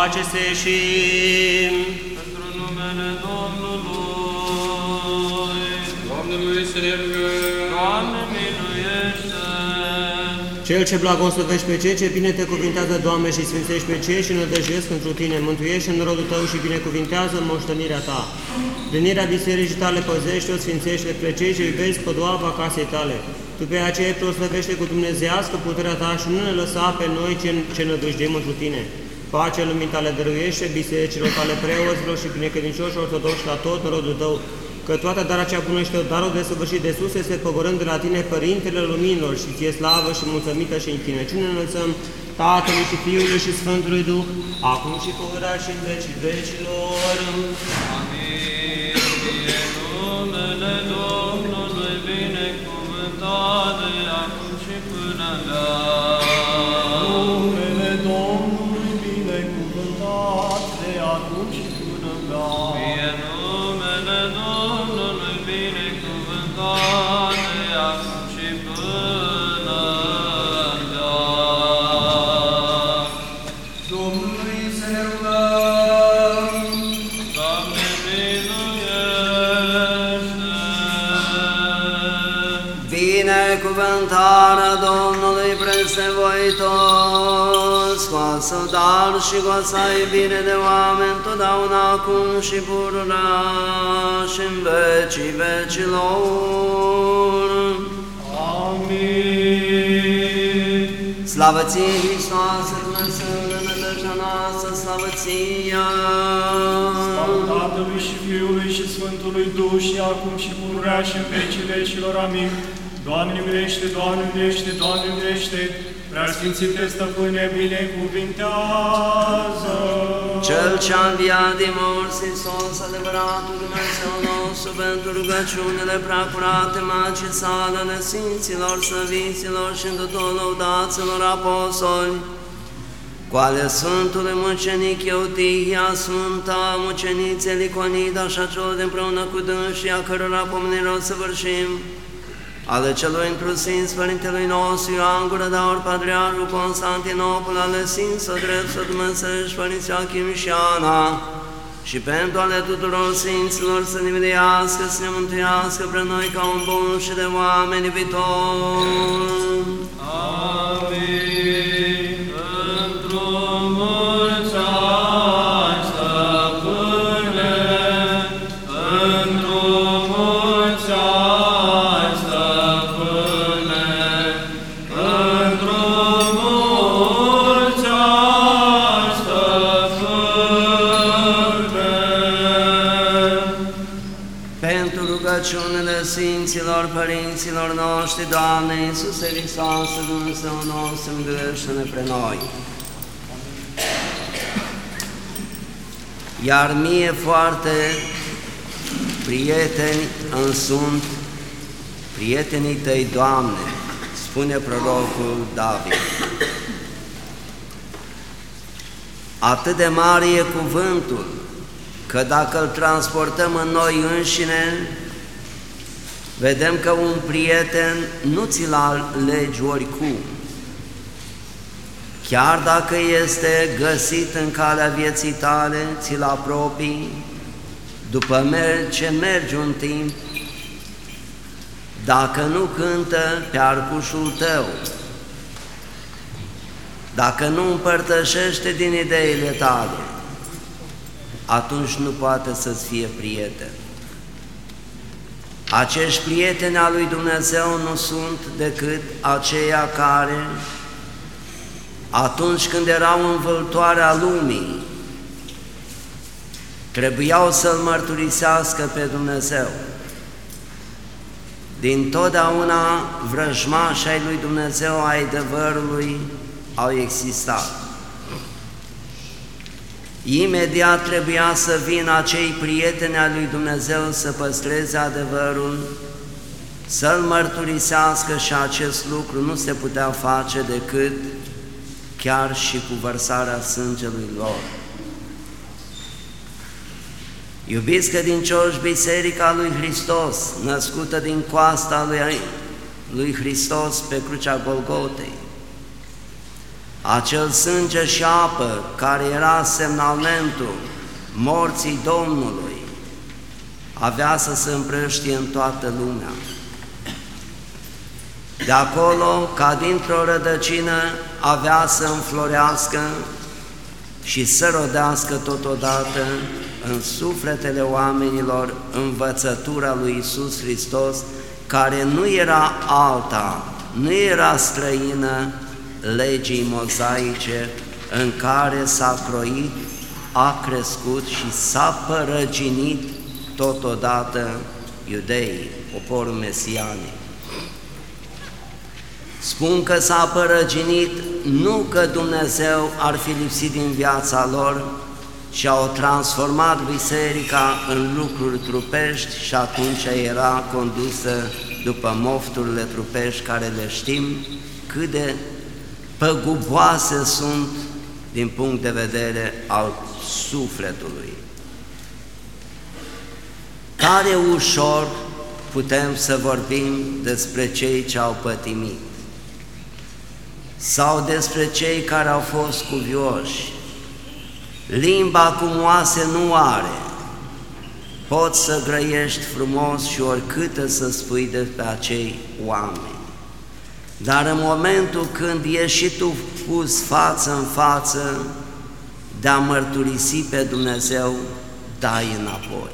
face-se și... Pentru numele Domnului, Doamne, miluiește ne rugăm. Doamne miluiește! Cel ce blagoslovești pe cei ce bine te cuvintează, Doamne, și sfințești pe cei și nădăjduiesc întru tine, mântuiești în rodul tău și binecuvintează moștenirea ta. Venirea bisericii tale păzește-o, sfințește pe cei ce iubesc podoaba casei tale. Tu pe aceea proslăvește cu dumnezească puterea ta și nu ne lăsa pe noi ce, ce nădăjduim întru tine. Pacea lumii tale dăruiește bisericilor tale preoților și binecredincioși ortodoxi la tot rodul tău, că toată darea cea bună și tău darul de săvârșit de sus este pogorând de la tine, Părintele Luminilor, și ție slavă și mulțumită și închinăciune înălțăm Tatălui și Fiului și Sfântului Duh, acum și pururea și în vecii vecilor. Amin. Fie numele Domnului binecuvântat de acum și până la Binecuvântarea Domnului presevoitor, scoasă dar și goasa iubire de oameni, totdeauna acum și pururea și în vecii vecilor. Amin. Slavă ție, Hristoase, Dumnezeu, de nădejdea noastră, slavă ție! Slavă Tatălui și Fiului și Sfântului Duh și acum și pururea și în vecii vecilor. Amin. Doamne miluiește, Doamne miluiește, Doamne miluiește, Preasfințite Stăpâne, binecuvintează! Cel ce-a înviat din morți, Iisus, adevăratul Dumnezeu nostru, pentru rugăciunile preacurate, magii sale, ale Sfinților, Săviților și îndutul lăudaților apostoli, cu ale Sfântului Mucenic Eutihia, Sfânta Mucenițe Liconida și a celor de împreună cu dânsii, a cărora pomenirea o săvârșim, ale celui întrusin Părintelui nostru Ioan Gură de Aur, Patriarhul Constantinopol, ale Sfinților Dreptul Dumnezeiești, Părinții Achim și Ana, și pentru ale tuturor Sfinților să ne vedească, să ne mântuiască pre noi ca un bun și de oameni iubitori. Amin. Noștri, Doamne Iisuse Hristoase, Dumnezeu nostru, îngâiește-ne pre noi. Iar mie foarte prieteni îmi sunt prietenii tăi, Doamne, spune prorocul David. Atât de mare e cuvântul, că dacă îl transportăm în noi înșine, vedem că un prieten nu ți-l alegi oricum. Chiar dacă este găsit în calea vieții tale, ți-l apropii, după mer- ce mergi un timp, dacă nu cântă pe arcușul tău, dacă nu împărtășește din ideile tale, atunci nu poate să-ți fie prieten. Acești prieteni al lui Dumnezeu nu sunt decât aceia care, atunci când erau în vâltoarea lumii, trebuiau să-L mărturisească pe Dumnezeu. Din totdeauna vrăjmașii ai lui Dumnezeu ai adevărului au existat. Imediat trebuia să vină acei prieteni al lui Dumnezeu să păstreze adevărul, să-L mărturisească și acest lucru nu se putea face decât chiar și cu vărsarea sângelui lor. Iubiți credincioși, Biserica lui Hristos, născută din coasta lui, lui Hristos pe crucea Golgotei, acel sânge și apă care era semnalmentul morții Domnului, avea să se împrăștie în toată lumea. De acolo, ca dintr-o rădăcină, avea să înflorească și să rodească totodată în sufletele oamenilor învățătura lui Isus Hristos, care nu era alta, nu era străină legii mozaice în care s-a croit, a crescut și s-a părăginit totodată iudeii, poporul mesianic. Spun că s-a părăginit nu că Dumnezeu ar fi lipsit din viața lor, și au transformat biserica în lucruri trupești și atunci era condusă după mofturile trupești care le știm cât de păguboase sunt din punct de vedere al sufletului. Tare ușor putem să vorbim despre cei ce au pătimit sau despre cei care au fost cuvioși. Limba cu moase nu are. Poți să grăiești frumos și oricât să spui despre acei oameni. Dar în momentul când ești și tu pus față în față de a mărturisi pe Dumnezeu, dai înapoi.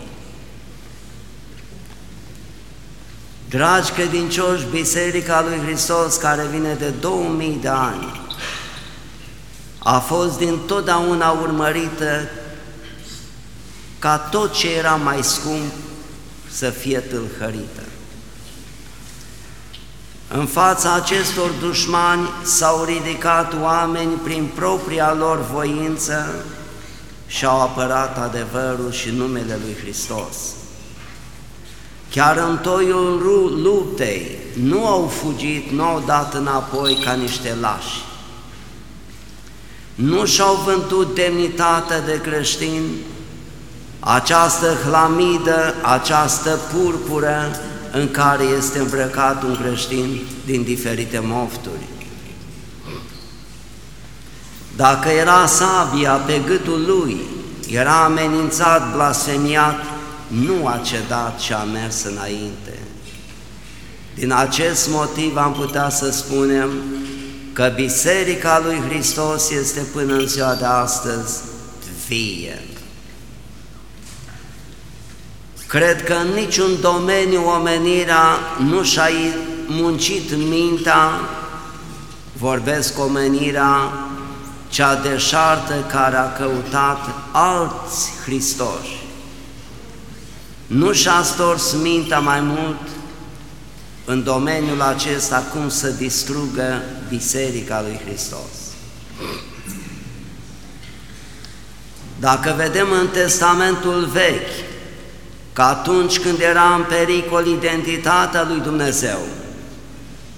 Dragi credincioși, Biserica lui Hristos care vine de 2000 de ani a fost din totdeauna urmărită ca tot ce era mai scump să fie tâlhărită. În fața acestor dușmani s-au ridicat oameni prin propria lor voință și au apărat adevărul și numele Lui Hristos. Chiar în toiul luptei nu au fugit, nu au dat înapoi ca niște lași. Nu și-au vândut demnitatea de creștin, această hlamidă, această purpură în care este îmbrăcat un creștin din diferite mofturi. Dacă era sabia pe gâtul lui, era amenințat, blasfemiat, nu a cedat și a mers înainte. Din acest motiv am putea să spunem că Biserica lui Hristos este până în ziua de astăzi vie. Cred că în niciun domeniu omenirea nu și-a muncit mintea, vorbesc omenirea cea deșartă care a căutat alți Hristoși. Nu și-a stors mintea mai mult în domeniul acesta cum să distrugă Biserica lui Hristos. Dacă vedem în Testamentul Vechi că atunci când era în pericol identitatea lui Dumnezeu,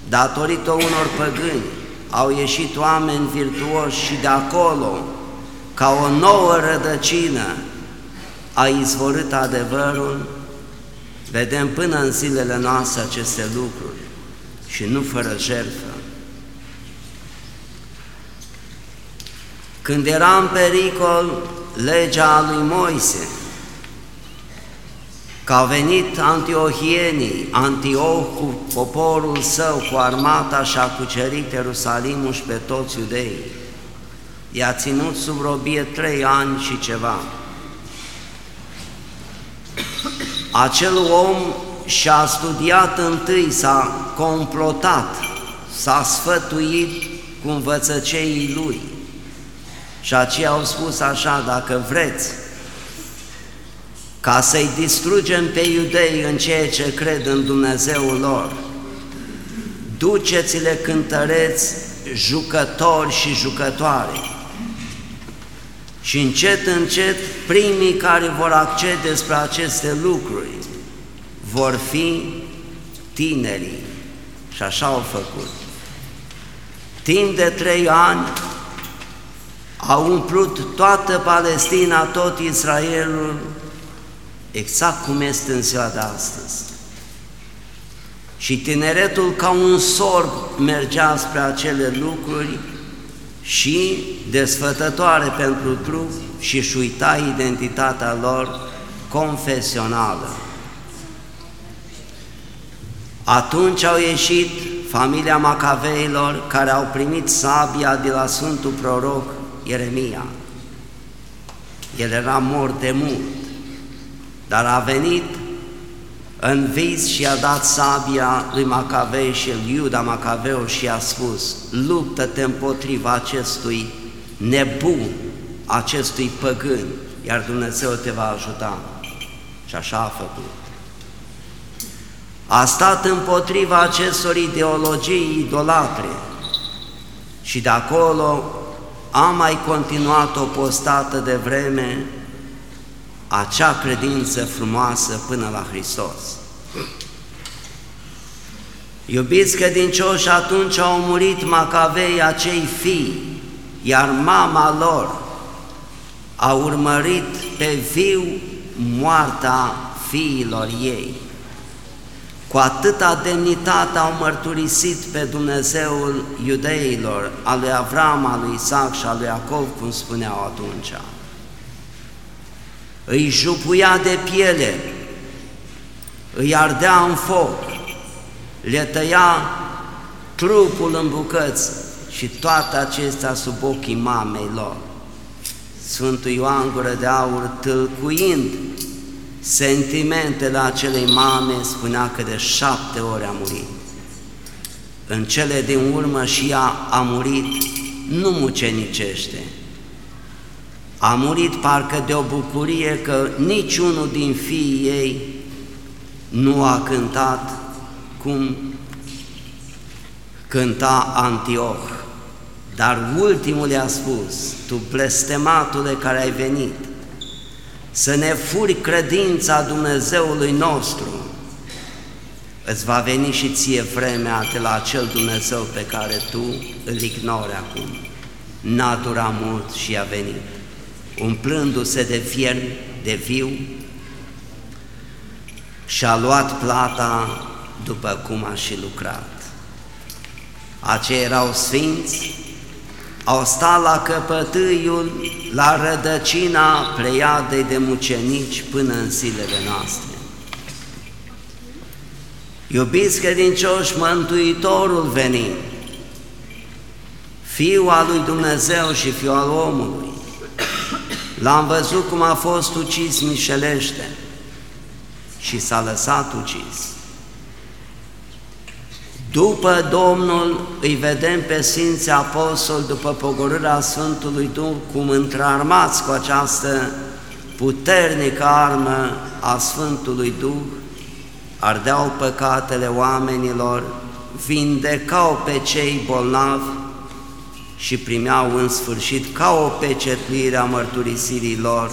datorită unor păgâni, au ieșit oameni virtuoși și de acolo, ca o nouă rădăcină, a izvorât adevărul, vedem până în zilele noastre aceste lucruri și nu fără jertfă. Când era în pericol legea lui Moise, că au venit antiohienii, Antioch cu poporul său, cu armata și a cucerit Ierusalimul și pe toți iudeii. I-a ținut sub robie trei ani și ceva. Acel om și-a studiat întâi, s-a complotat, s-a sfătuit cu învățăceii lui. Și aceia au spus așa, dacă vreți ca să-i distrugem pe iudei în ceea ce cred în Dumnezeul lor, duceți-le cântăreți jucători și jucătoare. Și încet, încet, primii care vor accede spre aceste lucruri vor fi tinerii. Și așa au făcut. Timp de trei ani au umplut toată Palestina, tot Israelul, exact cum este în ziua de astăzi. Și tineretul ca un sorg mergea spre acele lucruri și desfătătoare pentru trup și își uita identitatea lor confesională. Atunci au ieșit familia Macaveilor care au primit sabia de la Sfântul Proroc Ieremia. El era mort de mult, dar a venit în vis și a dat sabia lui Macavei și el Iuda Macaveu și a spus, luptă-te împotriva acestui nebun, acestui păgân, iar Dumnezeu te va ajuta. Și așa a făcut. A stat împotriva acestor ideologii idolatre și de acolo a mai continuat o postată de vreme acea credință frumoasă până la Hristos. Iubiți credincioși, atunci au murit Macavei acei fii, iar mama lor a urmărit pe viu moarta fiilor ei. Cu atâta demnitate au mărturisit pe Dumnezeul iudeilor, al lui Avram, al lui Isaac și al lui Iacov, cum spuneau atunci. Îi jupuia de piele, îi ardea în foc, le tăia trupul în bucăți și toate acestea sub ochii mamei lor. Sfântul Ioan Gură de Aur, tâlcuind sentimentele acelei mame, spunea că de șapte ori a murit. În cele din urmă și ea a murit, nu mucenicește. A murit parcă de o bucurie că niciunul din fiii ei nu a cântat cum cânta Antioch. Dar ultimul i-a spus, tu blestematule care ai venit, să ne furi credința Dumnezeului nostru, îți va veni și ție vremea de la acel Dumnezeu pe care tu îl ignori acum. N-a durat mult și a venit, umplându-se de fier, de viu, și a luat plata după cum a și lucrat. Aceia erau sfinți, au stat la căpătâiul, la rădăcina pleiadei de mucenici până în zilele noastre. Iubiți credincioși, Mântuitorul venind, Fiul al lui Dumnezeu și Fiul al omului, l-am văzut cum a fost ucis mișelește și s-a lăsat ucis. După Domnul îi vedem pe Sfinții Apostoli, după pogorârea Sfântului Duh, cum întrearmați cu această puternică armă a Sfântului Duh, ardeau păcatele oamenilor, vindecau pe cei bolnavi și primeau în sfârșit ca o pecetlire a mărturisirii lor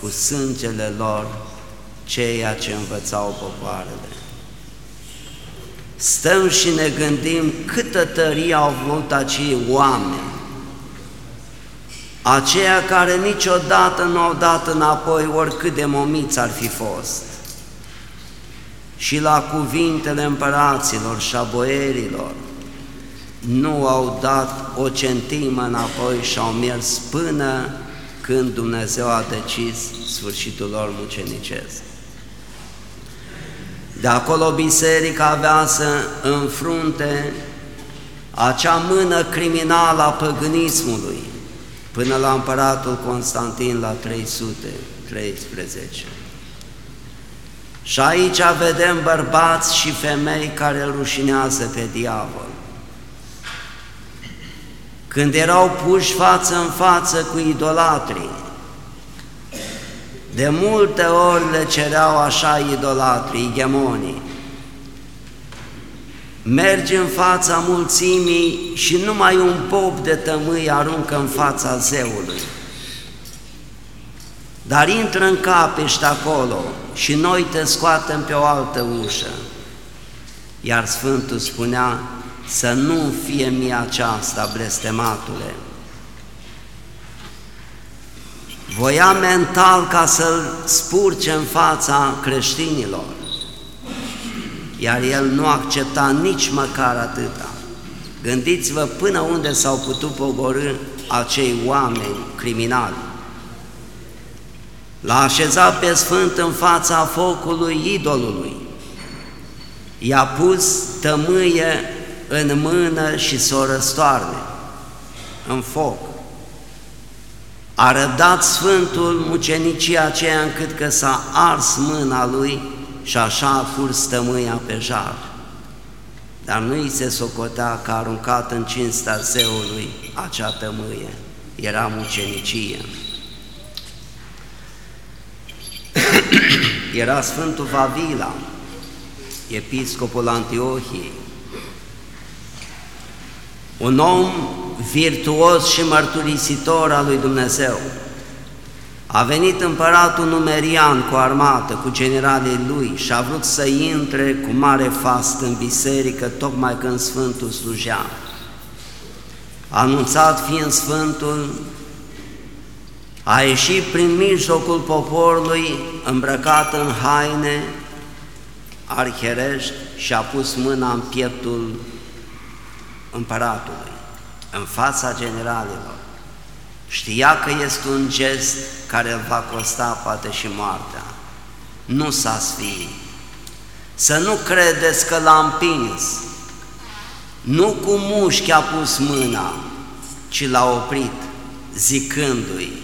cu sângele lor ceea ce învățau popoarele stăm și ne gândim câtă tărie au avut acei oameni, aceia care niciodată nu au dat înapoi oricât de momiți ar fi fost. Și la cuvintele împăraților și a boierilor nu au dat o centimă înapoi și au mers până când Dumnezeu a decis sfârșitul lor mucenicesc. De acolo biserica avea să înfrunte acea mână criminală a păgânismului până la împăratul Constantin la 313. Și aici vedem bărbați și femei care îl rușinează pe diavol. Când erau puși față în față cu idolatrii, de multe ori le cereau așa idolatrii, gemonii. Mergi în fața mulțimii și numai un pop de tămâi aruncă în fața zeului. Dar intră în capești acolo și noi te scoatem pe o altă ușă. Iar Sfântul spunea să nu fie mie aceasta, blestematule, voia mental ca să-l spurce în fața creștinilor, iar el nu accepta nici măcar atâta. Gândiți-vă până unde s-au putut pogorâ acei oameni criminali. L-a așezat pe Sfânt în fața focului idolului. I-a pus tămâie în mână și să o răstoarne în foc. A răbdat Sfântul mucenicia aceea încât că s-a ars mâna lui și așa a curs tămâia pe jar. Dar nu îi se socotea că a aruncat în cinstea zeului acea tămâie. Era mucenicie. Era Sfântul Vavila, episcopul Antiohiei, un om virtuos și mărturisitor al lui Dumnezeu. A venit împăratul numerian cu armată, cu generalii lui și a vrut să intre cu mare fast în biserică, tocmai când Sfântul slujea. A anunțat fiind Sfântul, a ieșit prin mijlocul poporului îmbrăcat în haine arherești și a pus mâna în pieptul împăratului, în fața generalilor. Știa că este un gest care îl va costa poate și moartea. Nu s-a sfiit. Să nu credeți că l-a împins. Nu cu mușchi a pus mâna, ci l-a oprit, zicându-i,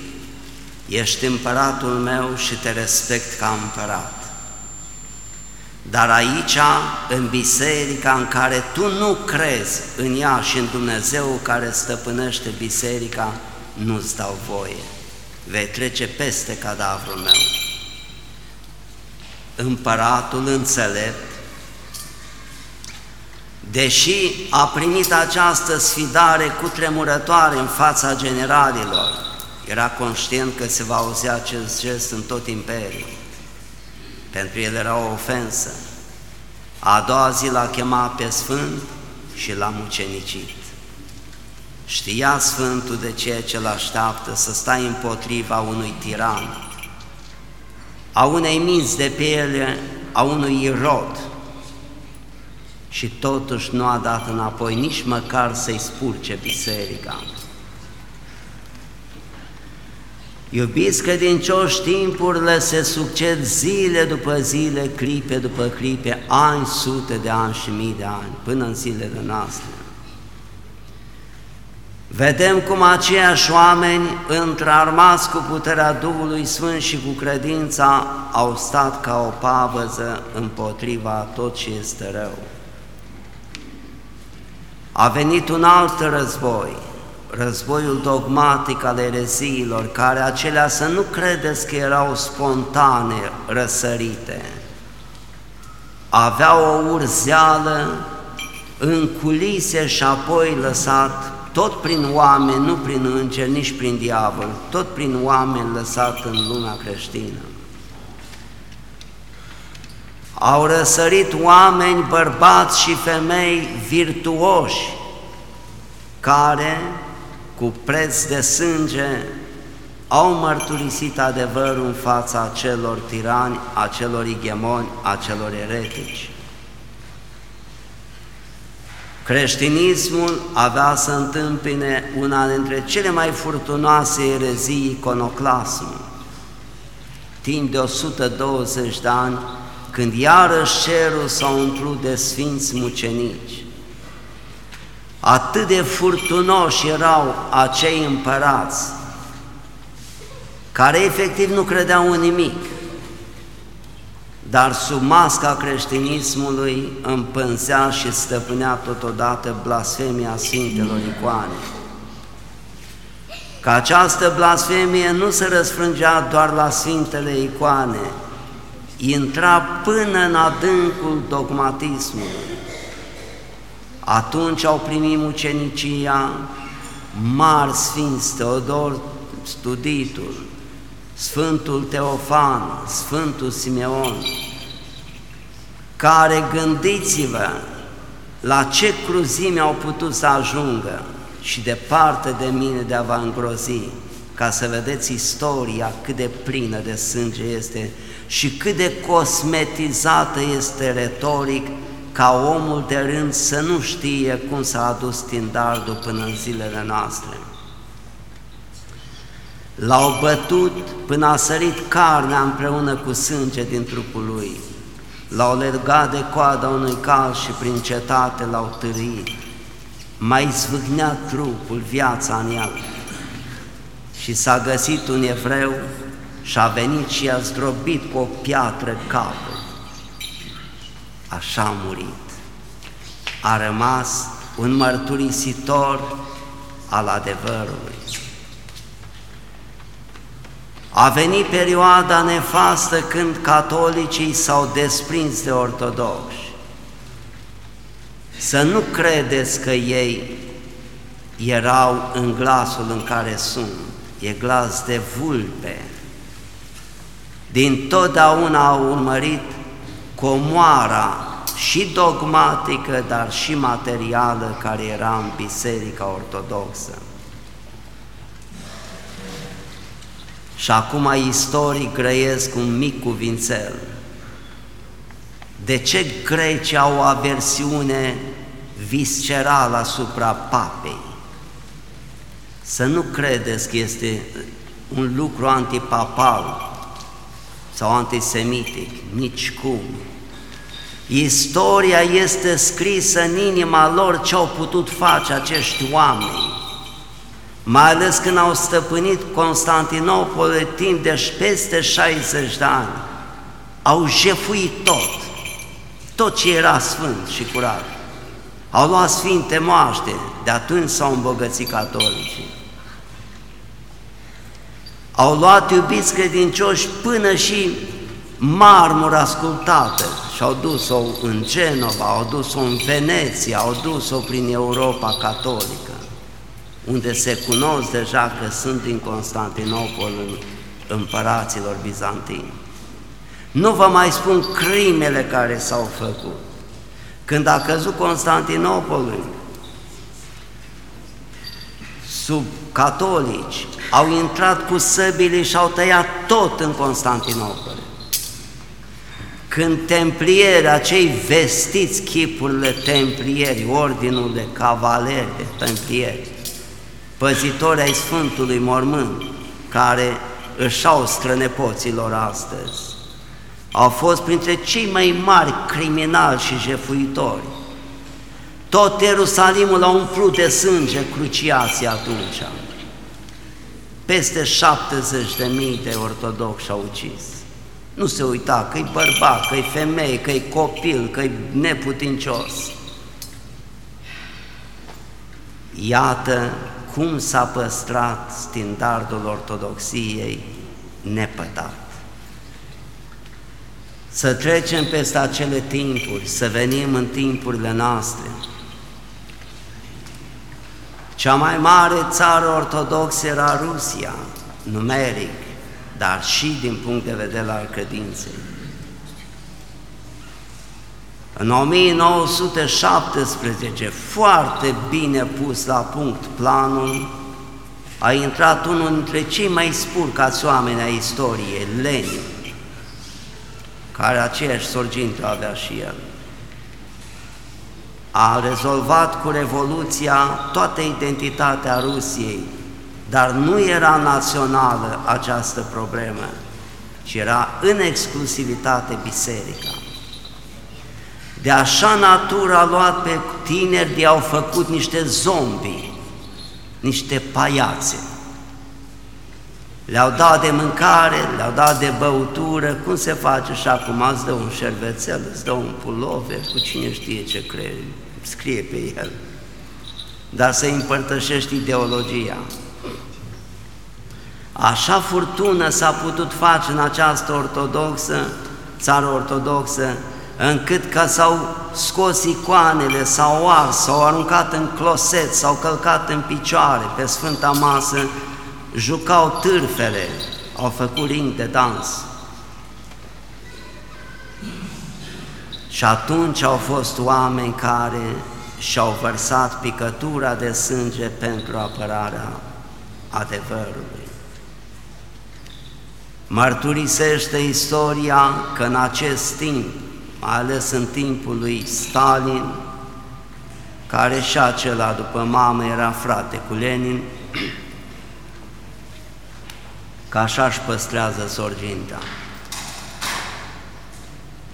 Ești împăratul meu și te respect ca împărat. Dar aici, în biserica în care tu nu crezi în ea și în Dumnezeu care stăpânește biserica, nu-ți dau voie. Vei trece peste cadavrul meu. Împăratul înțelept, deși a primit această sfidare cu tremurătoare în fața generalilor, era conștient că se va auzi acest gest în tot imperiul. Pentru el era o ofensă. A doua zi l-a chemat pe Sfânt și l-a mucenicit. Știa Sfântul de ceea ce l-așteaptă să stai împotriva unui tiran, a unei minți de piele, a unui irod, și totuși nu a dat înapoi nici măcar să-i spurce biserica. Iubiți credincioși, timpurile se succed zile după zile, clipe după clipe, ani, sute de ani și mii de ani, până în zilele noastre. Vedem cum aceiași oameni, întrarmați cu puterea Duhului Sfânt și cu credința, au stat ca o pavăză împotriva tot ce este rău. A venit un alt război, războiul dogmatic al ereziilor, care acelea să nu credeți că erau spontane răsărite, aveau o urzeală în culise și apoi lăsat tot prin oameni, nu prin îngeri, nici prin diavol, tot prin oameni lăsat în lumea creștină. Au răsărit oameni, bărbați și femei virtuoși, care, cu preț de sânge, au mărturisit adevărul în fața celor tirani, a celor igemoni, a celor eretici. Creștinismul avea să întâmpine una dintre cele mai furtunoase erezii iconoclasmul. Timp de 120 de ani, când iarăși cerul s-a umplut de sfinți mucenici. Atât de furtunoși erau acei împărați, care efectiv nu credeau în nimic, dar sub masca creștinismului împânzea și stăpânea totodată blasfemia Sfintelor Icoane. Că această blasfemie nu se răsfrângea doar la Sfintele Icoane, intra până în adâncul dogmatismului. Atunci au primit mucenicia mari sfinți, Teodor Studitul, Sfântul Teofan, Sfântul Simeon, care gândiți-vă la ce cruzime au putut să ajungă și departe de mine de a vă îngrozi, ca să vedeți istoria cât de plină de sânge este și cât de cosmetizată este retoric ca omul de rând să nu știe cum s-a adus standardul până în zilele noastre. L-au bătut până a sărit carnea împreună cu sânge din trupul lui. L-au legat de coada unui cal și prin cetate l-au târâit. Mai zvâgnea trupul, viața în el. Și s-a găsit un evreu și a venit și a zdrobit cu o piatră capul. Așa a murit. A rămas un mărturisitor al adevărului. A venit perioada nefastă când catolicii s-au desprins de ortodoxi. Să nu credeți că ei erau în glasul în care sunt, e glas de vulpe. Din totdeauna au urmărit comoara și dogmatică, dar și materială care era în Biserica Ortodoxă. Și acum istoric grăiesc un mic cuvințel. De ce grecii au o aversiune viscerală asupra papei? Să nu credeți că este un lucru antipapal sau antisemitic, nici cum. Istoria este scrisă în inima lor ce au putut face acești oameni mai ales când au stăpânit Constantinopol timp de peste 60 de ani, au jefuit tot, tot ce era sfânt și curat. Au luat sfinte moaște, de atunci s-au îmbogățit catolicii. Au luat iubiți credincioși până și marmură ascultată și au dus-o în Genova, au dus-o în Veneția, au dus-o prin Europa catolică unde se cunosc deja că sunt din Constantinopol în împăraților bizantini. Nu vă mai spun crimele care s-au făcut. Când a căzut Constantinopolul, sub catolici, au intrat cu săbile și au tăiat tot în Constantinopol. Când templieri, acei vestiți chipurile templieri, ordinul de cavaleri, de templieri, păzitori ai Sfântului Mormânt, care își au strănepoților astăzi. Au fost printre cei mai mari criminali și jefuitori. Tot Ierusalimul a umplut de sânge cruciații atunci. Peste 70 de mii de ortodoxi au ucis. Nu se uita că-i bărbat, că-i femeie, că-i copil, că-i neputincios. Iată cum s-a păstrat standardul ortodoxiei nepătat. Să trecem peste acele timpuri, să venim în timpurile noastre. Cea mai mare țară ortodoxă era Rusia, numeric, dar și din punct de vedere al credinței. În 1917, foarte bine pus la punct planul, a intrat unul dintre cei mai spurcați oameni ai istoriei, Lenin, care aceeași sorgintă avea și el. A rezolvat cu Revoluția toată identitatea Rusiei, dar nu era națională această problemă, ci era în exclusivitate biserica. De așa natură a luat pe tineri de au făcut niște zombi, niște paiațe. Le-au dat de mâncare, le-au dat de băutură, cum se face și acum, îți dă un șervețel, îți dă un pulover, cu cine știe ce crede, scrie pe el. Dar să împărtășești ideologia. Așa furtună s-a putut face în această ortodoxă, țară ortodoxă, încât că s-au scos icoanele, s-au ars, s-au aruncat în closet, s-au călcat în picioare pe Sfânta Masă, jucau târfele, au făcut ring de dans. Și atunci au fost oameni care și-au vărsat picătura de sânge pentru apărarea adevărului. Mărturisește istoria că în acest timp mai ales în timpul lui Stalin, care și acela după mamă era frate cu Lenin, că așa își păstrează sorginta.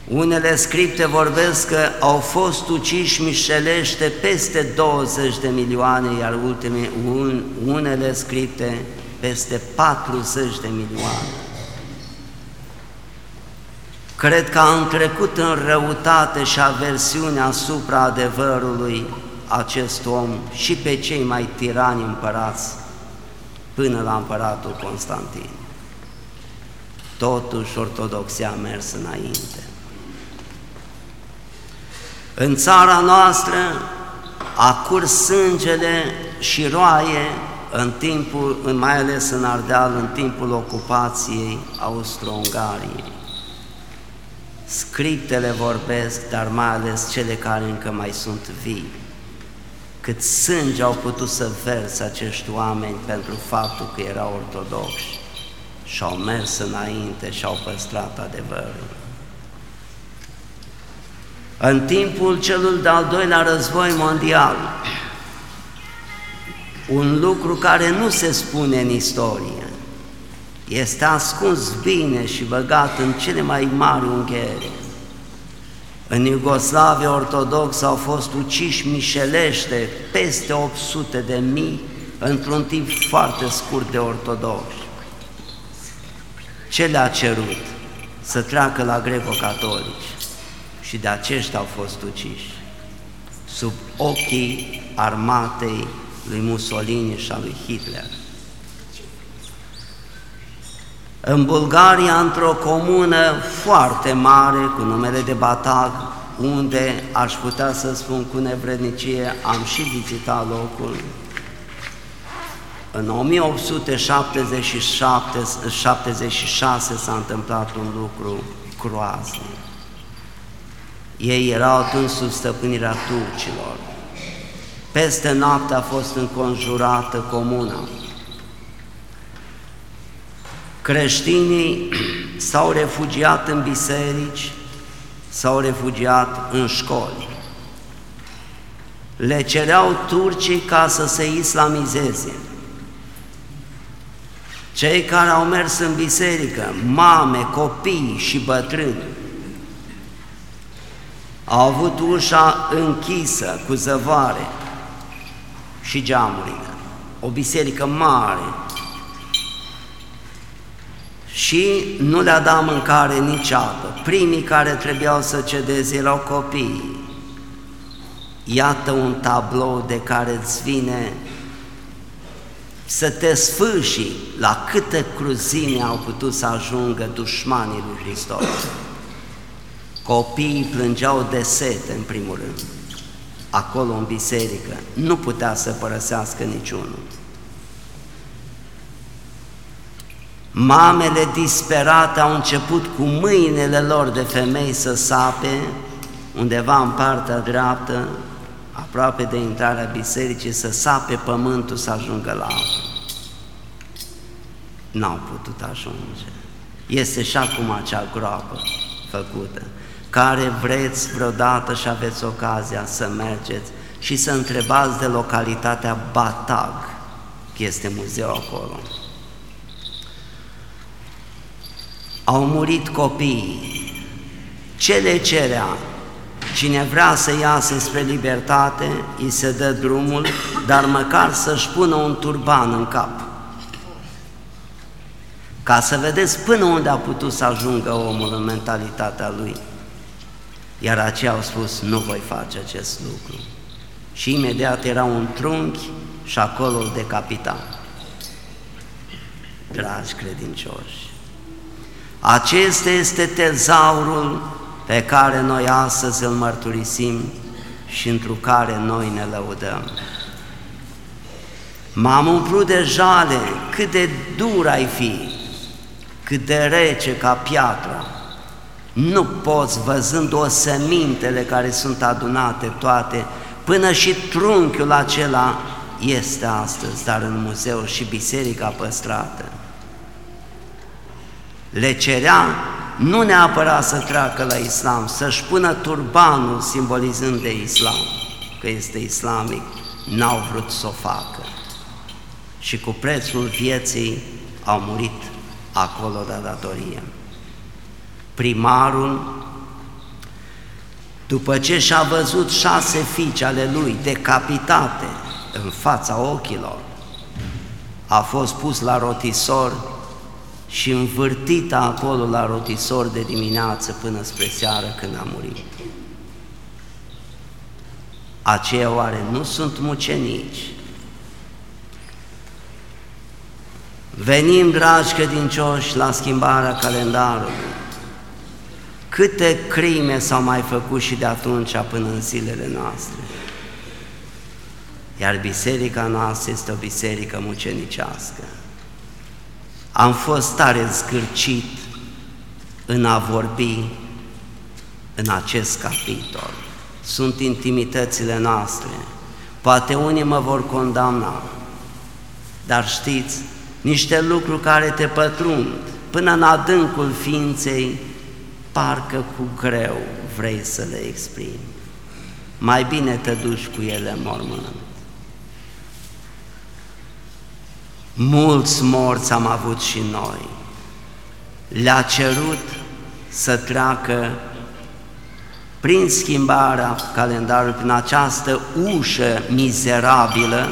Unele scripte vorbesc că au fost uciși mișelește peste 20 de milioane, iar ultime, un, unele scripte peste 40 de milioane. Cred că a întrecut în răutate și aversiune asupra adevărului acest om și pe cei mai tirani împărați până la împăratul Constantin. Totuși, ortodoxia a mers înainte. În țara noastră a curs sângele și roaie în timpul, mai ales în Ardeal, în timpul ocupației Austro-Ungariei. Scriptele vorbesc, dar mai ales cele care încă mai sunt vii. Cât sânge au putut să verse acești oameni pentru faptul că erau ortodoxi și au mers înainte și au păstrat adevărul. În timpul celul de-al doilea război mondial, un lucru care nu se spune în istorie, este ascuns bine și băgat în cele mai mari ungheri. În Iugoslavia ortodoxă au fost uciși mișelește peste 800 de mii într-un timp foarte scurt de ortodoxi. Ce le-a cerut? Să treacă la greco-catolici și de aceștia au fost uciși sub ochii armatei lui Mussolini și a lui Hitler. În Bulgaria, într-o comună foarte mare, cu numele de Batag, unde aș putea să spun cu nevrednicie, am și vizitat locul, în 1876 s-a întâmplat un lucru groaznic. Ei erau atunci sub stăpânirea turcilor. Peste noapte a fost înconjurată comuna. Creștinii s-au refugiat în biserici, s-au refugiat în școli. Le cereau turcii ca să se islamizeze. Cei care au mers în biserică, mame, copii și bătrâni, au avut ușa închisă cu zăvoare și geamurile, o biserică mare, și nu le-a dat mâncare nici apă. Primii care trebuiau să cedeze erau copiii. Iată un tablou de care îți vine să te sfârși la câte cruzime au putut să ajungă dușmanii lui Hristos. Copiii plângeau de sete, în primul rând. Acolo, în biserică, nu putea să părăsească niciunul. Mamele disperate au început cu mâinile lor de femei să sape undeva în partea dreaptă, aproape de intrarea bisericii, să sape pământul să ajungă la apă. N-au putut ajunge. Este și acum acea groapă făcută care vreți vreodată și aveți ocazia să mergeți și să întrebați de localitatea Batag, este muzeu acolo. Au murit copiii. Ce le cerea? Cine vrea să iasă spre libertate, îi se dă drumul, dar măcar să-și pună un turban în cap. Ca să vedeți până unde a putut să ajungă omul în mentalitatea lui. Iar aceia au spus, nu voi face acest lucru. Și imediat era un trunchi și acolo îl decapita. Dragi credincioși, acesta este tezaurul pe care noi astăzi îl mărturisim și întru care noi ne lăudăm. M-am umplut de jale, cât de dur ai fi, cât de rece ca piatra, nu poți, văzând osemintele care sunt adunate toate, până și trunchiul acela este astăzi, dar în muzeu și biserica păstrată. Le cerea nu neapărat să treacă la islam, să-și pună turbanul simbolizând de islam, că este islamic, n-au vrut să o facă. Și cu prețul vieții au murit acolo de datorie. Primarul, după ce și-a văzut șase fiice ale lui decapitate în fața ochilor, a fost pus la rotisor și învârtită acolo la rotisor de dimineață până spre seară când a murit. Aceia oare nu sunt mucenici? Venim, dragi credincioși, la schimbarea calendarului. Câte crime s-au mai făcut și de atunci până în zilele noastre. Iar biserica noastră este o biserică mucenicească. Am fost tare zgârcit în a vorbi în acest capitol. Sunt intimitățile noastre. Poate unii mă vor condamna, dar știți, niște lucruri care te pătrund până în adâncul ființei, parcă cu greu vrei să le exprimi. Mai bine te duci cu ele în mormânt. Mulți morți am avut și noi. Le-a cerut să treacă prin schimbarea calendarului, prin această ușă mizerabilă,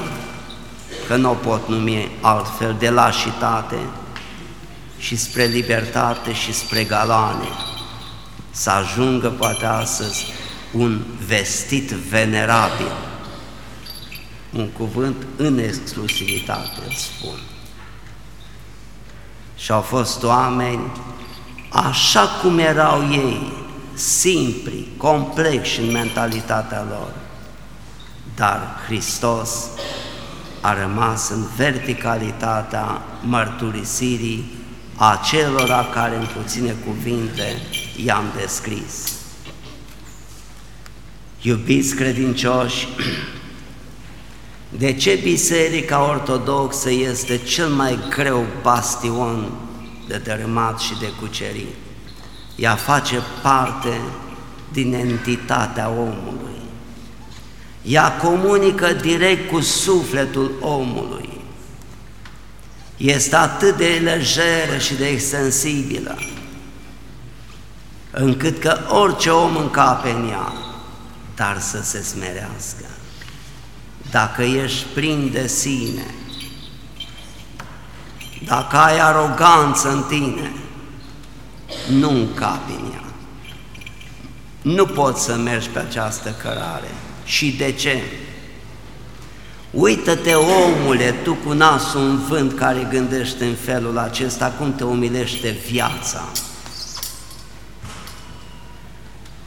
că nu o pot numi altfel, de lașitate și spre libertate și spre galane, să ajungă poate astăzi un vestit venerabil, un cuvânt în exclusivitate, îl spun. Și au fost oameni așa cum erau ei, simpli, complexi în mentalitatea lor, dar Hristos a rămas în verticalitatea mărturisirii acelora care în puține cuvinte i-am descris. Iubiți credincioși, de ce Biserica Ortodoxă este cel mai greu bastion de dărâmat și de cucerit? Ea face parte din entitatea omului. Ea comunică direct cu sufletul omului. Este atât de lejeră și de extensibilă, încât că orice om încape în ea, dar să se smerească. Dacă ești plin de sine, dacă ai aroganță în tine, nu încapi în ea. Nu poți să mergi pe această cărare. Și de ce? Uită-te, omule, tu cu nasul în vânt care gândești în felul acesta, cum te umilește viața.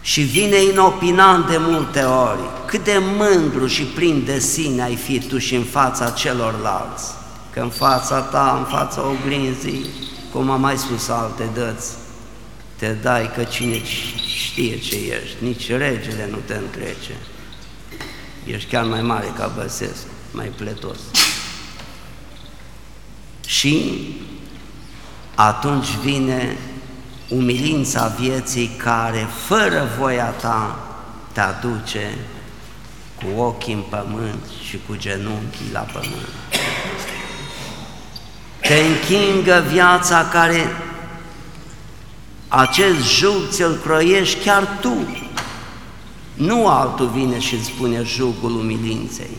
Și vine inopinant de multe ori, cât de mândru și plin de sine ai fi tu și în fața celorlalți, că în fața ta, în fața oglinzii, cum am mai spus alte dăți, te dai că cine știe ce ești, nici regele nu te întrece. Ești chiar mai mare ca Băsescu, mai pletos. Și atunci vine umilința vieții care, fără voia ta, te aduce cu ochii în pământ și cu genunchii la pământ. Te închingă viața care acest jug ți-l croiești chiar tu. Nu altul vine și îți spune jugul umilinței.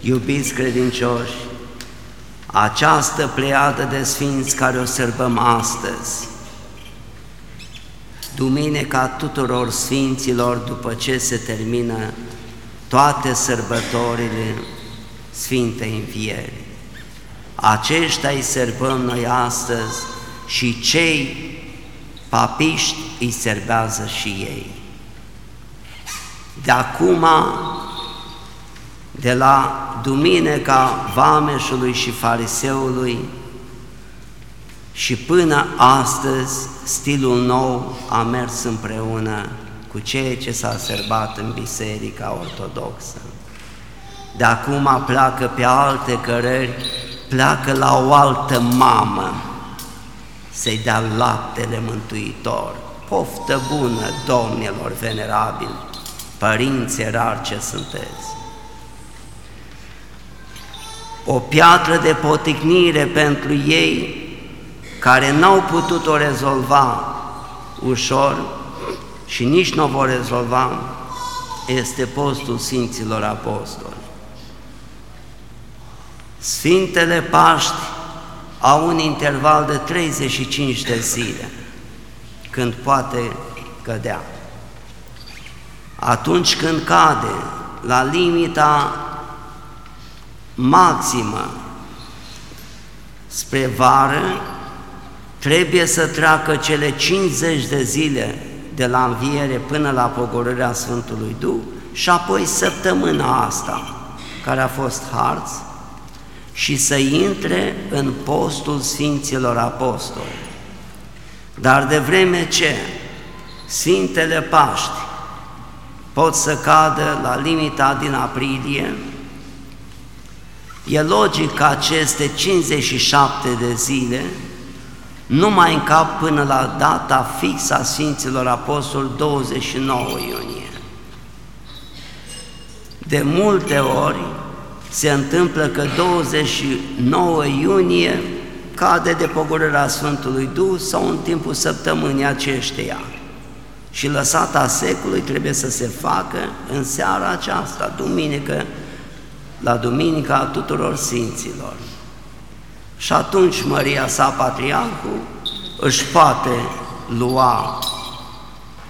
Iubiți credincioși, această pleiadă de sfinți care o sărbăm astăzi, Duminica tuturor sfinților după ce se termină toate sărbătorile Sfintei Învieri. Aceștia îi sărbăm noi astăzi și cei papiști îi serbează și ei. De acum, de la Duminica Vameșului și Fariseului și până astăzi, stilul nou a mers împreună cu ceea ce s-a serbat în Biserica Ortodoxă. De acum pleacă pe alte cărări, pleacă la o altă mamă, să-i dea laptele mântuitor. Poftă bună, domnilor venerabili, părinți rar ce sunteți! O piatră de poticnire pentru ei care n-au putut-o rezolva ușor și nici nu o vor rezolva, este postul Sfinților Apostoli. Sfintele Paști au un interval de 35 de zile, când poate cădea. Atunci când cade la limita maximă spre vară, trebuie să treacă cele 50 de zile de la înviere până la pogorârea Sfântului Duh și apoi săptămâna asta, care a fost harț, și să intre în postul Sfinților Apostoli. Dar de vreme ce Sfintele Paști pot să cadă la limita din aprilie, e logic că aceste 57 de zile nu mai încap până la data fixă a Sfinților Apostoli 29 iunie. De multe ori se întâmplă că 29 iunie cade de pogorârea Sfântului Duh sau în timpul săptămânii aceștia. Și lăsata secului trebuie să se facă în seara aceasta, duminică, la Duminica a tuturor Sfinților. Și atunci Maria sa, Patriarhul, își poate lua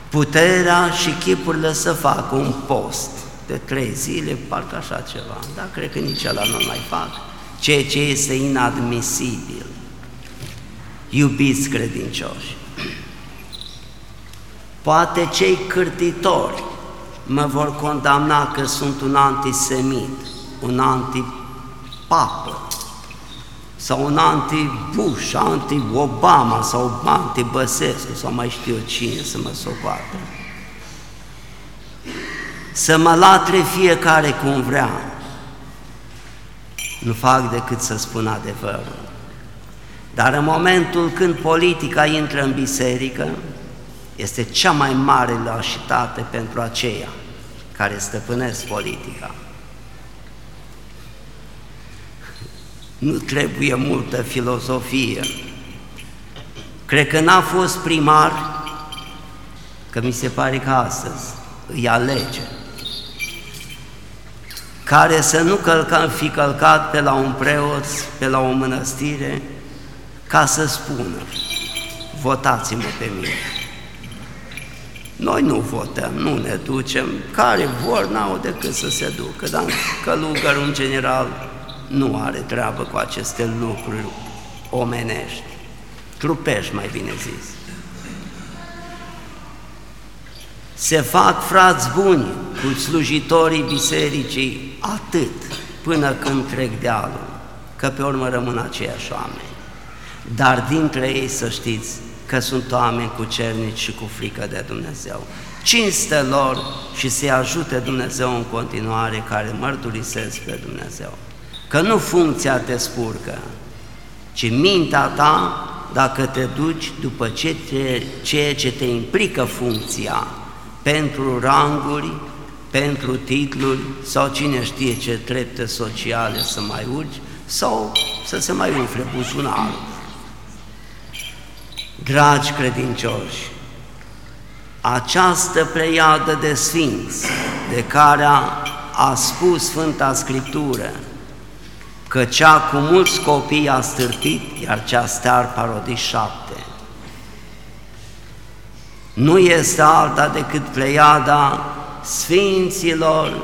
puterea și chipurile să facă un post de trei zile, parcă așa ceva, dar cred că nici ăla nu mai fac, ceea ce este inadmisibil. Iubiți credincioși, poate cei cârtitori mă vor condamna că sunt un antisemit, un antipapă, sau un anti-Bush, anti-Obama sau anti-Băsescu sau mai știu eu cine să mă socoată. Să mă latre fiecare cum vrea. Nu fac decât să spun adevărul. Dar în momentul când politica intră în biserică, este cea mai mare lașitate pentru aceia care stăpânesc politica. Nu trebuie multă filozofie. Cred că n-a fost primar, că mi se pare că astăzi îi alege, care să nu călca, fi călcat pe la un preot, pe la o mănăstire, ca să spună, votați-mă pe mine. Noi nu votăm, nu ne ducem, care vor n-au decât să se ducă, dar călugărul în general nu are treabă cu aceste lucruri omenești, trupești mai bine zis. Se fac frați buni cu slujitorii bisericii atât până când trec dealul, că pe urmă rămân aceiași oameni. Dar dintre ei să știți că sunt oameni cu cernici și cu frică de Dumnezeu. Cinste lor și să-i ajute Dumnezeu în continuare care mărturisesc pe Dumnezeu că nu funcția te spurcă, ci mintea ta dacă te duci după ce te, ceea ce te implică funcția pentru ranguri, pentru titluri sau cine știe ce trepte sociale să mai urci sau să se mai umfle buzunarul. Dragi credincioși, această pleiadă de sfinți de care a spus Sfânta Scriptură, că cea cu mulți copii a stârpit, iar cea stearpă a rodit șapte. Nu este alta decât pleiada Sfinților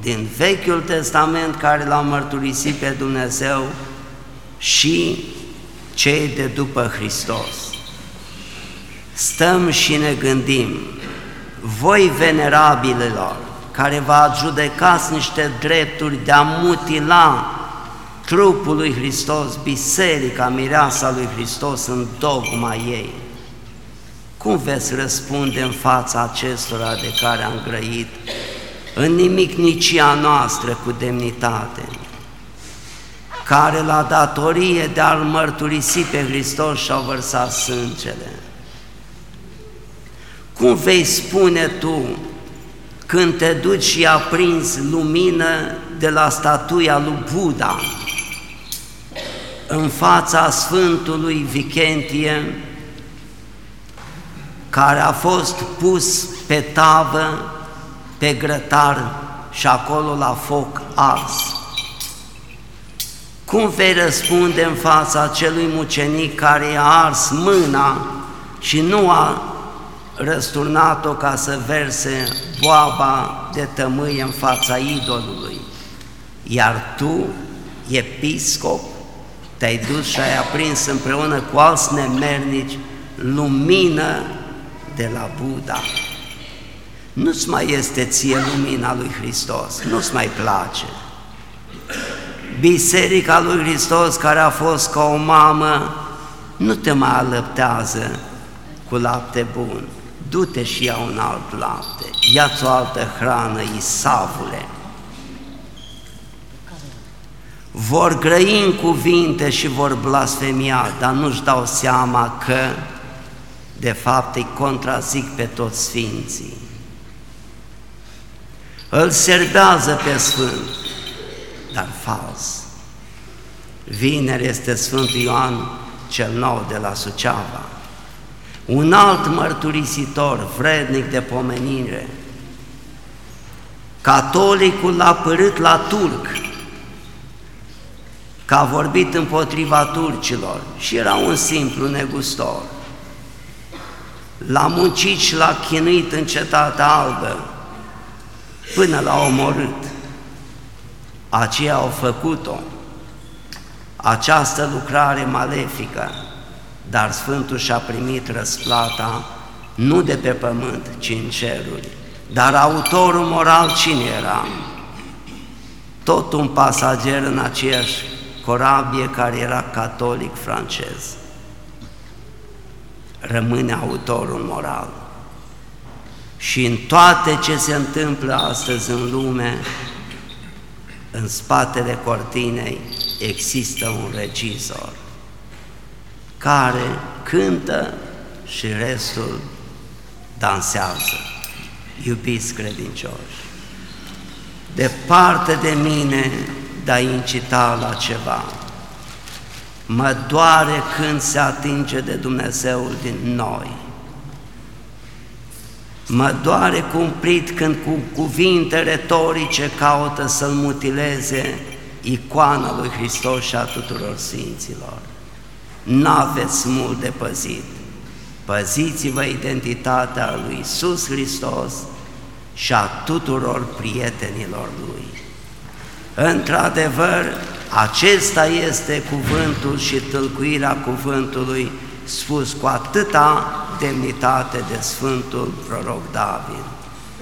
din Vechiul Testament care l-au mărturisit pe Dumnezeu și cei de după Hristos. Stăm și ne gândim, voi venerabililor, care vă adjudecați niște drepturi de a mutila trupul lui Hristos, biserica, mireasa lui Hristos în dogma ei. Cum veți răspunde în fața acestora de care am grăit, în nimic nici a noastră cu demnitate? care la datorie de a-L mărturisi pe Hristos și-au vărsat sângele. Cum vei spune tu când te duci și aprinzi lumină de la statuia lui Buddha în fața Sfântului Vicentie, care a fost pus pe tavă, pe grătar și acolo la foc ars. Cum vei răspunde în fața acelui mucenic care i-a ars mâna și nu a răsturnat-o ca să verse boaba de tămâie în fața idolului? Iar tu, episcop, te-ai dus și ai aprins împreună cu alți nemernici lumină de la Buddha. Nu-ți mai este ție lumina lui Hristos, nu-ți mai place. Biserica lui Hristos, care a fost ca o mamă, nu te mai alăptează cu lapte bun. Du-te și ia un alt lapte, ia-ți o altă hrană, isavule. Vor grăi în cuvinte și vor blasfemia, dar nu-și dau seama că, de fapt, îi contrazic pe toți sfinții. Îl serbează pe Sfânt, dar fals. Vineri este Sfântul Ioan cel nou de la Suceava, un alt mărturisitor vrednic de pomenire. Catolicul l-a părât la turc, că a vorbit împotriva turcilor și era un simplu negustor. L-a muncit și l-a chinuit în cetatea albă până l-a omorât. Aceia au făcut-o, această lucrare malefică, dar Sfântul și-a primit răsplata nu de pe pământ, ci în ceruri. Dar autorul moral cine era? Tot un pasager în aceeași corabie care era catolic francez. Rămâne autorul moral. Și în toate ce se întâmplă astăzi în lume, în spatele cortinei există un regizor care cântă și restul dansează. Iubiți credincioși, departe de mine de a incita la ceva. Mă doare când se atinge de Dumnezeul din noi. Mă doare cumplit când cu cuvinte retorice caută să-L mutileze icoana lui Hristos și a tuturor Sfinților. N-aveți mult de păzit. Păziți-vă identitatea lui Iisus Hristos și a tuturor prietenilor Lui. Într-adevăr, acesta este cuvântul și tâlcuirea cuvântului spus cu atâta demnitate de Sfântul Proroc David.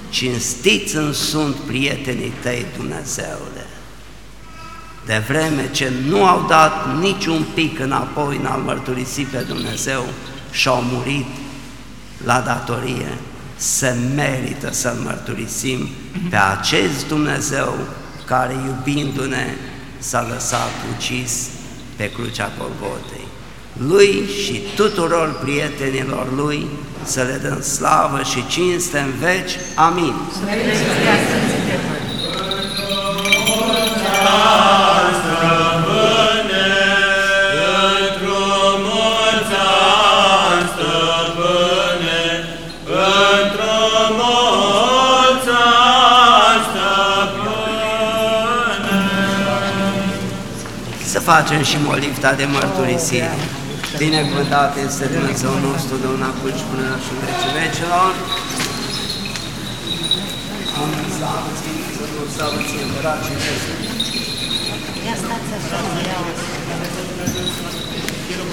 Cinstiți în sunt prietenii tăi, Dumnezeule. De vreme ce nu au dat niciun pic înapoi în a mărturisi pe Dumnezeu și au murit la datorie, se merită să-L mărturisim pe acest Dumnezeu care iubindu-ne s-a lăsat ucis pe crucea Golgotei. Lui și tuturor prietenilor Lui să le dăm slavă și cinste în veci. Amin. Să facem și molifta de mărturisire. Binecuvântat este Dumnezeu nostru de una cu și până și în vecii vecilor. Amin. Slavă ție, Dumnezeu, slavă ție, împărat și vecii. Ia stați așa, iau. Chirul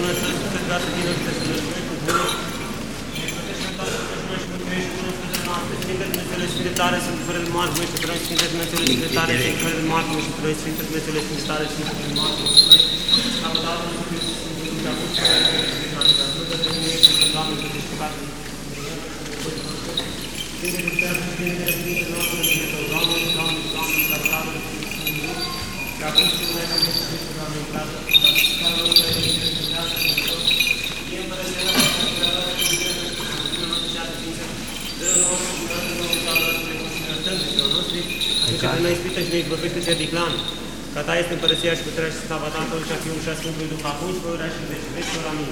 Sfinte tare, sunt fără de margine și fără Sfinte Dumnezeule Sfinte tare, sunt fără de margine și fără Sfinte Dumnezeule Sfinte tare, sunt fără de margine și fără Sfinte Dumnezeule Sfinte tare, sunt fără Aici ne ispită și ne izbăvește de viclan. Ca ta este împărăția și puterea și slava Tatălui și a Fiului și a Sfântului Duh acum și părerea și veci vecilor. Amin.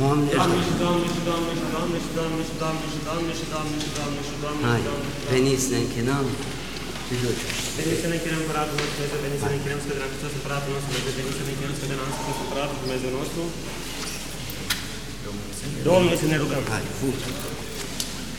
Doamne și Doamne și Doamne și Doamne și Doamne și Doamne și Doamne și Doamne și Doamne și Doamne Hai, veniți să ne închinăm. Veniți să ne închinăm Păratul nostru Dumnezeu, veniți să ne închinăm Sfântul Hristos, Păratul nostru Dumnezeu, veniți să ne închinăm Sfântul Hristos, Păratul Dumnezeu nostru. Domnul să ne rugăm. Hai, fugă.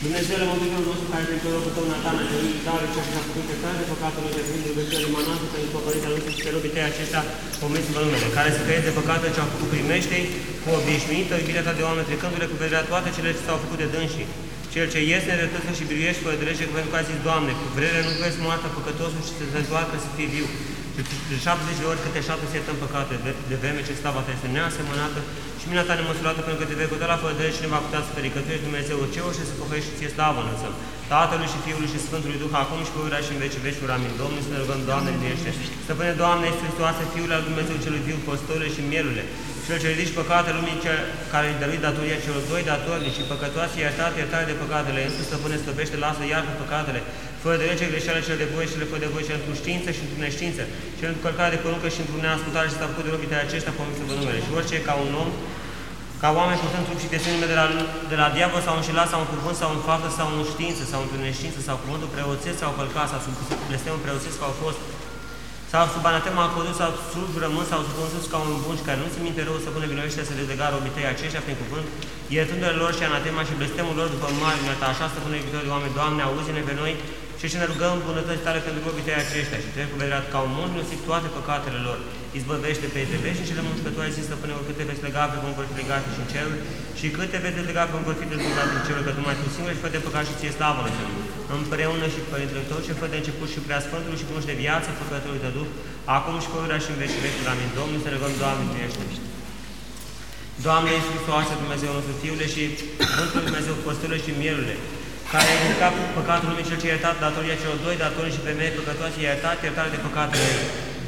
Dumnezeule Mântuitorul nostru, care prin rogul tău, Natana, de lui Dare, și a făcut pe care de păcatul lui de Sfântul rugăciune manată pentru părintea lui și pe robii tăi aceștia, pomenți-vă numele, care să căiesc de păcatul ce au făcut primește cu obișnuită iubirea ta de oameni, trecându-le cu vederea toate cele ce s-au făcut de dânsii. Cel ce este nedreptăță și biruiește fără de lege, pentru că a zis, Doamne, cu vrere nu vezi moartea păcătosul și să se întoarcă să fie viu. De 70 de ori câte șapte se iertăm păcate, de, de vreme ce slava ta este neasemănată și mina ta nemăsurată, pentru că te vei căuta la fără de lege și ne va putea să feri, că tu ești Dumnezeu ceu și să pofești și ție slavă înălțăm. Tatălui și Fiului și Sfântului Duh, acum și pe și în veci veci, amin. Domnul să ne rugăm, Doamne, miluiește. Stăpâne, Doamne, Iisus Hristoase, Fiul al Dumnezeu celui viu, păstorule și mielule, cel ce ridici păcatele lumii, cel care îi dărui datoria celor doi datornici și păcătoase iertate, iertare de păcatele, însuși stăpâne, stăpește, lasă, iartă păcatele, fără de lege, greșeală, cel de voie și cele fără de voie, cel într știință și într neștiință, cel într călcare de poruncă și într neascultare și s-a făcut de robii tăi aceștia, pomență vă numele. Și orice ca un om, ca oameni purtând trup și desenime de la, de la diavol sau înșelat sau în cuvânt sau în faptă sau în știință sau într neștiință sau cuvântul preoțesc sau călcat sau sub blestemul preoțesc au fost sau sub anatema acordul sau sub rămâns sau sub însus ca un bun și care nu se minte rău să pună vinoviește să le dega robii tăi aceștia prin cuvânt, iertându-le lor și anatema și blestemul lor după mare ta, așa să pună iubitori de oameni, Doamne, auzi-ne pe noi și și ne rugăm bunătăți tale pentru robii tăi aceștia și trebuie cu vederea ca un mult nosic toate păcatele lor. Izbăvește pe te vezi și cele mulți că tu ai zis, stăpâne, cât te veți lega pe vom vor fi legate și în cer și cât te veți lega pe vom vor fi dezvoltate în cer, că numai tu singur și fă de păcat și ție slavă în cer. Împreună și Părintele tău ce fă de început și prea Sfântului și cunoște viața făcătorului de Duh, acum și pe și în veci și veci. Amin. Domnul să rugăm, Doamne, miluiește. Doamne Iisus Hristoase, Dumnezeu nostru, Fiule și Sfântul Dumnezeu, Păstule și Mielule, care ai ridicat păcatul lumii cel ce a iertat datoria celor doi datori și femei păcătoase, i-a iertat iertare de păcatele ei.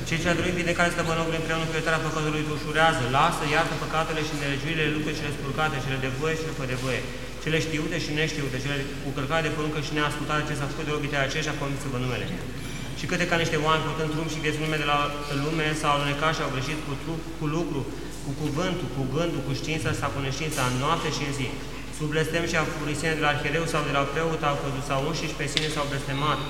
Cei ce a dorit vindecare stăpânului împreună cu iertarea păcatului tu ușurează, lasă, iartă păcatele și nelegiurile, lucrurile cele spurcate, cele de voie și cele fără de voie, cele știute și neștiute, cele cu călcare de poruncă și neascultare ce s-a făcut de robii tăi aceștia, conviță-vă numele. Și câte ca niște oameni purtând drum și vieți lume de la lume s-au alunecat și au greșit cu, trup, cu lucru, cu cuvântul, cu gândul, cu știința sau cu neștiința, în noapte și în zi. Sub blestem și afurisenie de la arhereu sau de la preot au căzut, sau înșiși pe sine s-au blestemat,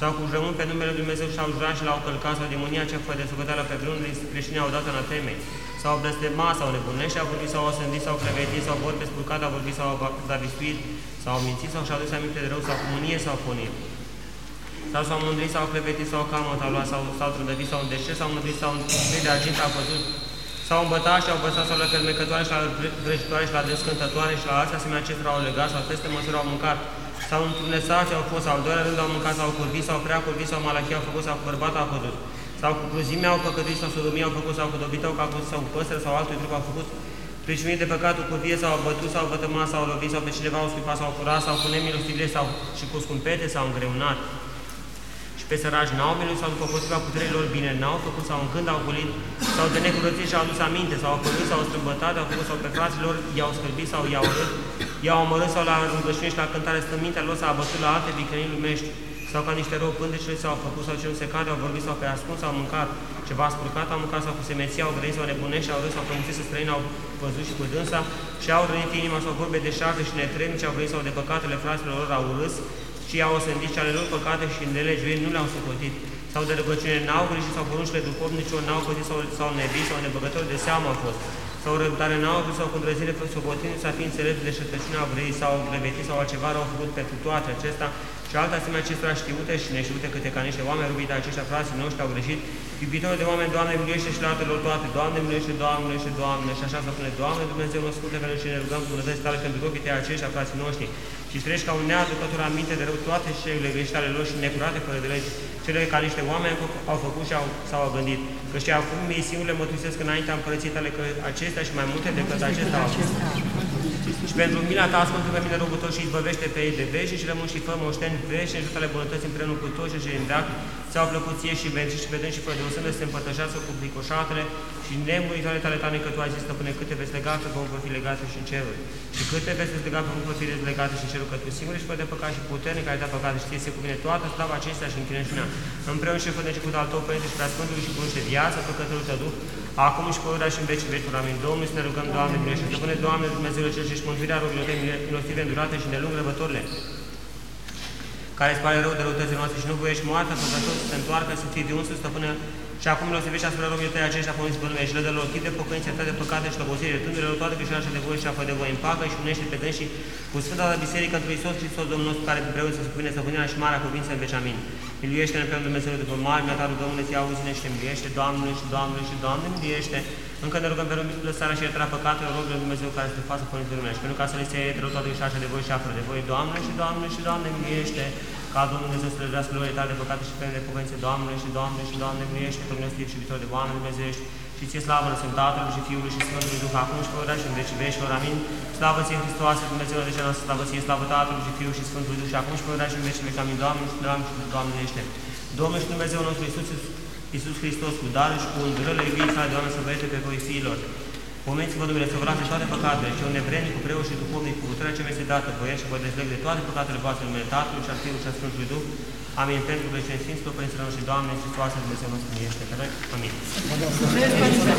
sau cu jurământ pe numele Lui Dumnezeu și au jurat și l-au călcat, sau demonia cea fără de sugăteală pe vreunul creștini au dat anatemei, sau blestemat, sau nebunești, și au vorbit, sau osândit, sau clevetit, sau vorbe spurcat, au vorbit, sau zavistuit, sau mințit, sau și-au dus aminte de rău, sau comunie, sau ponit. Sau s-au mândrit, sau clevetit, sau camăt, au luat, sau s-au trândăvit, sau îndeșet, sau mândrit, sau în de argint, au văzut, S-au îmbătat și au păsat sau la fermecătoare și la vrăjitoare și la descântătoare și la alții asemenea acestora au legat sau peste măsură au mâncat. Sau întunețați au fost, sau al doilea rând au mâncat, sau curvit, sau prea curvit, sau malachie au făcut, sau cu bărbat au căzut. Sau cu cruzimea au păcătuit, sau sodomie au făcut, sau cu dobitău ca căzut, sau cu păsări, sau altul trup au făcut. Pricinuit de păcatul cu vie, sau au bătut, sau vătămat, sau lovit, sau pe cineva au scuipat, sau furat, sau cu nemilostivire, sau și cu scumpete, sau îngreunat și pe săraci n-au venit sau după potriva puterilor bine n-au făcut sau în când au golit sau de necurățit și-au adus aminte sau au părut sau au strâmbătat, au făcut sau pe fraților i-au scălbit sau i-au urât, i-au omorât sau la rugăciune și la cântare stă mintea lor s-a abătut la alte viclenii lumești sau ca niște rău pântecele s-au făcut sau ce nu se cade, au vorbit sau pe ascuns au mâncat, ceva spurcat au mâncat sau cu semeții, au grăit sau nebunești, au râs sau pământit să străini, au văzut și cu dânsa și au rănit inima sau vorbe de șarte și netrebnici, au grăit sau de păcatele fraților lor, au râs și i-au osândit și ale lor păcate și nelegiuiri nu le-au socotit, sau de rugăciune n-au grijit sau poruncile duhovnice ori n-au păzit sau, sau nebii sau nebăgători de seamă au fost, sau răbdare n-au avut sau cu îndrăzire socotindu să fiind înțelepți de șertăciune au vrei sau grevetit sau altceva au făcut pentru toate acestea și alte asemenea acestora știute și neștiute câte ca niște oameni rubite aceștia frații noștri au greșit, iubitori de oameni, Doamne, miluiește și la lor toate, Doamne, miluiește, Doamne, miluiește, Doamne, și așa să spune, Doamne, Dumnezeu, nostru, asculte pe noi și ne rugăm cu bunătăți tale pentru robii tăi aceștia, frații noștri, și treci ca un neaducător aminte de rău toate șeurile greșite ale lor și necurate fără de legi, cele care niște oameni au făcut și au, s-au gândit, că și acum ei singuri le mărturisesc înaintea împărăției tale că acestea și mai multe decât acestea au făcut. Și pentru mila ta ascultă pe mine robul tău și izbăvește pe ei de vești și rămân și fă moșteni vești și ajută-le bunătăți împreună cu toți și îndeac, ți-au plăcut ție și venci și vedem și fără de o sână să se împărtășească cu bricoșatele și nemuritoare tale tale că tu ai zis, stăpâne, câte veți lega pe vom fi legate și în ceruri. Și câte veți lega pe vom fi legate și în ceruri, că tu singur ești fără de păcat și puternic ai dat păcate și ție se cuvine toată slava acestea și închinăciunea. Împreună și fără de început al tău, Părinte și Preasfântului și cunoște viața, păcătorul tău Duh, acum și pe și în veci veci. Amin. Domnul să ne rugăm, Doamne, milește. Stăpâne, Doamne, Dumnezeu cel și mântuirea rugilor tăi, milostive, îndurate și nelung răbătorile care îți pare rău de răutățile noastre și nu voiești moartea, păcătos să se întoarcă, să fie de unsul, stăpâne, și acum milostivește asupra robilor tăi aceștia pămânți pe lume și le dă lor chip de pocăință, de păcate și slăbosire, tândurile toate greșelile de voi și apă de voi în pacă și unește pe și cu Sfânta ta Biserică într Iisus Hristos Domnul nostru, care împreună să spune stăpânirea și marea cuvință în veci. Amin. Miluiește-ne pe Dumnezeu după mari, mi-a ta rugăm, ne auzi-ne și ne miliește, Doamne și Doamne și Doamne, miliește. Încă ne rugăm pe lăsarea și iertarea păcatelor, rogul Dumnezeu care să te facă părinți de lumești, pentru ca să le se iei toate greșelile de voi și apără de voi, Doamne și Doamne și Doamne, miliește ca Domnul Dumnezeu să le vrească lor tale de păcate și pe de pocăințe, Doamne și Doamne și Doamne, miliește pe milostiv și viitor de oameni Dumnezeiești, și ție slavă lăsăm Tatălui și Fiului și Sfântului Duh, acum și pe și în veci veșilor, amin. Slavă ție, Hristoase, Dumnezeu de cea noastră, slavă ție, slavă Tatălui și Fiului și Sfântului Duh, și acum și pe și în veci veci, amin. Doamne și Doamne și Doamne ește. Domnul și Dumnezeu nostru Iisus, Iisus Hristos, cu darul și cu îndurările iubirii sale de oameni să vă pe voi fiilor. Pomeniți-vă, Domnule, să vă lase toate păcatele și un nevrednic cu preoți și duhovnic cu puterea ce mi este dată, voie și vă dezleg de toate păcatele voastre în numele Tatălui și al Fiului și al Sfântului Duh. Amin. Pentru că și Sfinților Părinților și Doamne, Hristoase, Dumnezeu nostru, ești pe noi. Amin. Mulțumesc, Părinte.